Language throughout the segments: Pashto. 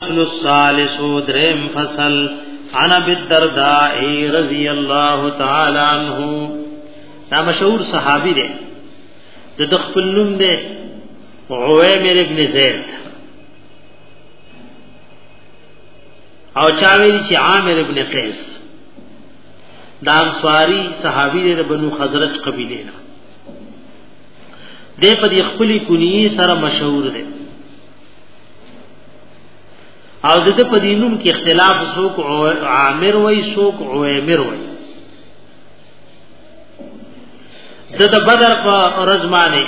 فصل الثالث درم فصل انا بالدرداء رضی اللہ تعالی عنہ دا مشهور صحابی دی د دخپل نوم دی عویمر ابن زید او چاویل چې عامر ابن قیس دا انصاری صحابی دی د بنو خزرج قبیله نه د په خپل کونی سره مشهور دی او دته په دینوم کې اختلاف سوق عامر وای سوق عوامر وای دته بدر په رزمانه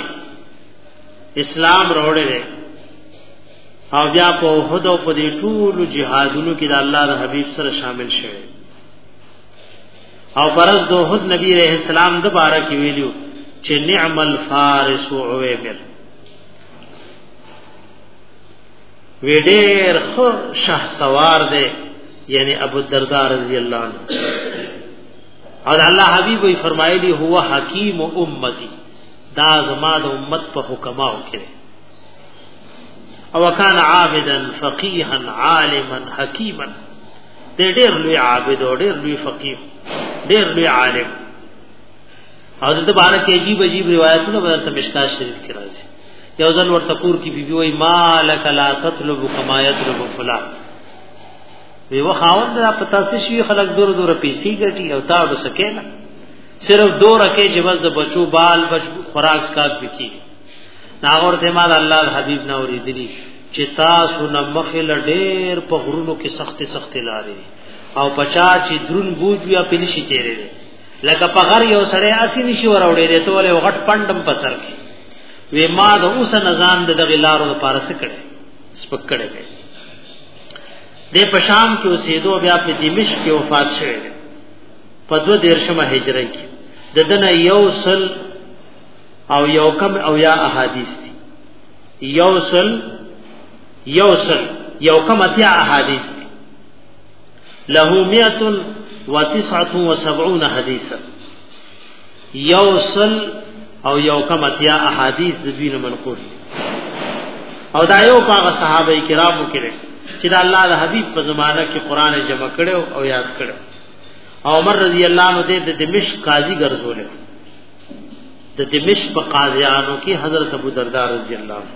اسلام راوړل او بیا په احد او په دې ټول جهادونو کې د الله د حبيب سره شامل شوه او فرض د احد نبی رحم السلام د بارک ویلو چې نعم الفارس عویمر وی ډیر خو شه سوار دی یعنی ابو الدرداء رضی الله عنه او الله حبیب وی فرمایلی هو حکیم امتی دا زما د امت په حکماو کې او کان عابدا فقیها عالما حکیما ډېر لوی عابد او ډېر لوی فقیه ډېر لوی عالم او د باندې کې عجیب عجیب روایتونه به تر مشکات شریف کې راځي یو ځل ورته کور کې بیبي وای مالک لا تطلب کما یطلب فلان وی وخاون دا پتا څه شي خلک دور دور پیسې ګټي او تا وسکه نه صرف دو رکه چې بس د بچو بال بچ خوراک سکات بکی ناغور ته مال الله حبیب نه اوریدلی چې تاسو نه مخل ډېر په غرونو کې سخت سخت لارې او پچا چې درون بوج بیا پنشي تیرې لکه په غر یو سړی اسی نشي وروړي دی ته له غټ پندم په سر کې وې ما د اوس نزان د دغه لارو لپاره څه کړي سپک کړي دی د پشام کې اوسېدو بیا په دمشق کې وفات شوی دی په دو دیرشمه هجری کې د دنه یو سل او یو کم او یا احادیث دي یو سل یو سل یو کم اتیا احادیث له 179 حدیثا یوصل او یو کم اتیا احادیث د دین منقول او دا یو پاغه صحابه کرامو کې چې دا الله د حبیب په زمانہ کې قران جمع کړو او یاد کړو او عمر رضی الله عنه د دمشق قاضي ګرځول د دمشق په قاضیانو کې حضرت ابو دردار رضی الله عنه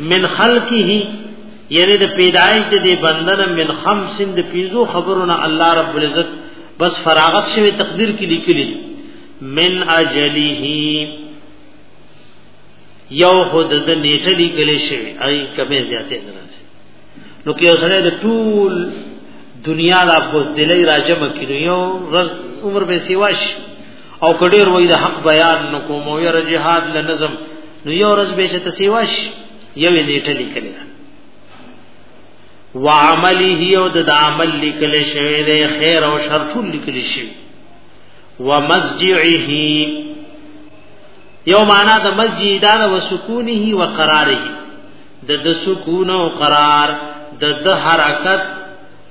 من خلقه یعنی د پیدایش د دې بندنه من خمس د پیزو خبرونه الله رب العزت بس فراغت شوی تقدیر کې لیکلی من اجله یو خود د نیټه لیکل شوی ای کمه زیاتې دراسه نو کې اوسره د ټول دنیا لا بوز دلې راجم کینو یو رز عمر به سیواش او کډیر وای د حق بیان نو کوم او یره جهاد له نظم نو یو ورځ به چې تسیواش یوې نیټه لیکل وعمله او د عمل لیکل شوی دی خیر او شر ټول لیکل شوی ومسجعه یو معنا د مسجد دا و سکونه و قراره د د سکون او قرار د د حرکت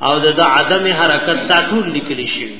او د د عدم حرکت دا ټول لیکل شوی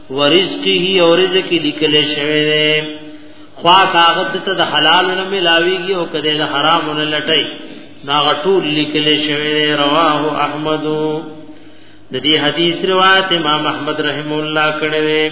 ورزقه او رزق لیکل شوی دی خوا کاغذ ته د حلال نه ملاویږي او کده د حرام نه لټي دا غټول لیکل شوی دی رواه احمد د دې حدیث روایت امام احمد رحم الله کړی